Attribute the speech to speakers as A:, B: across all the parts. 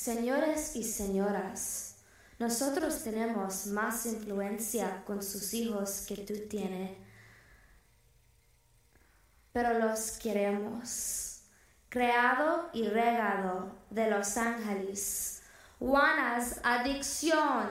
A: Señores y señoras, nosotros tenemos más influencia con sus hijos que tú tienes, pero los queremos. Creado y regado de Los Ángeles, Juanas Adicción.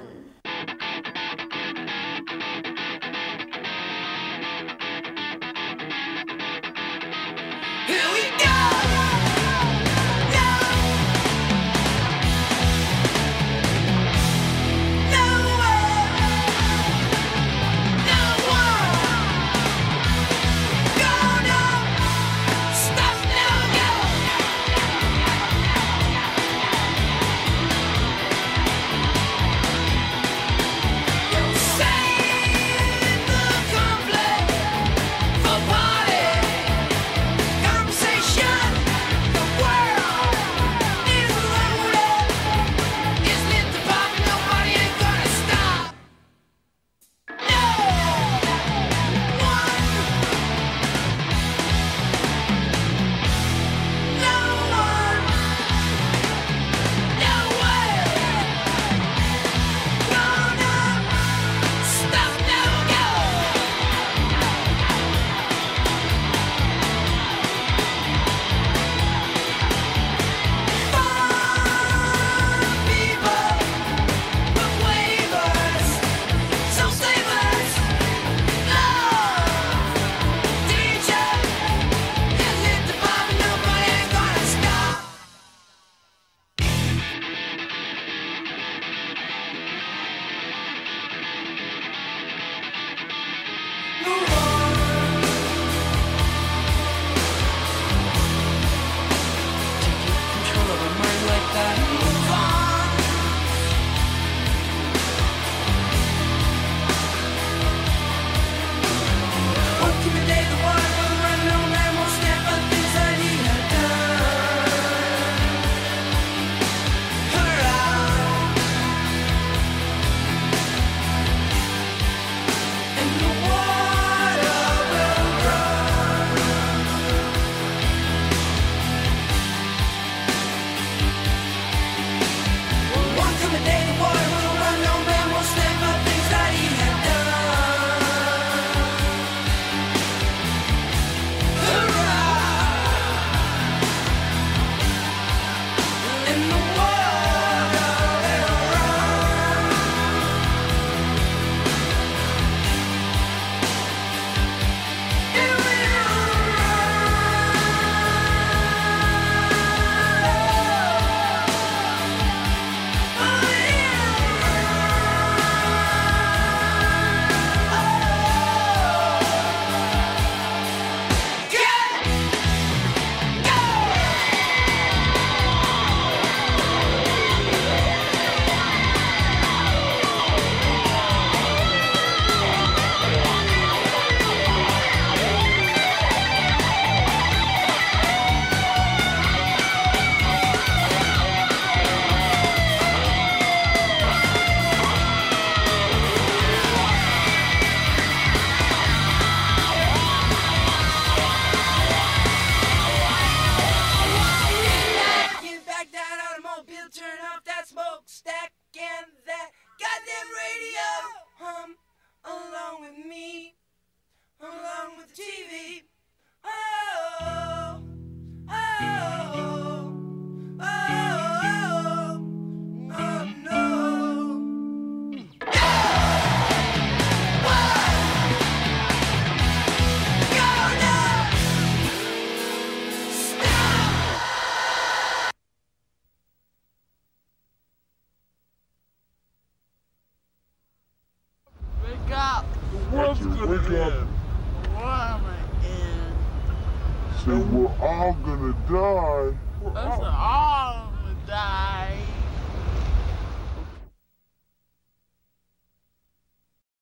B: Bye. turn off that smoke. that you
C: wake up. We're all gonna
D: die. We're all, all gonna die.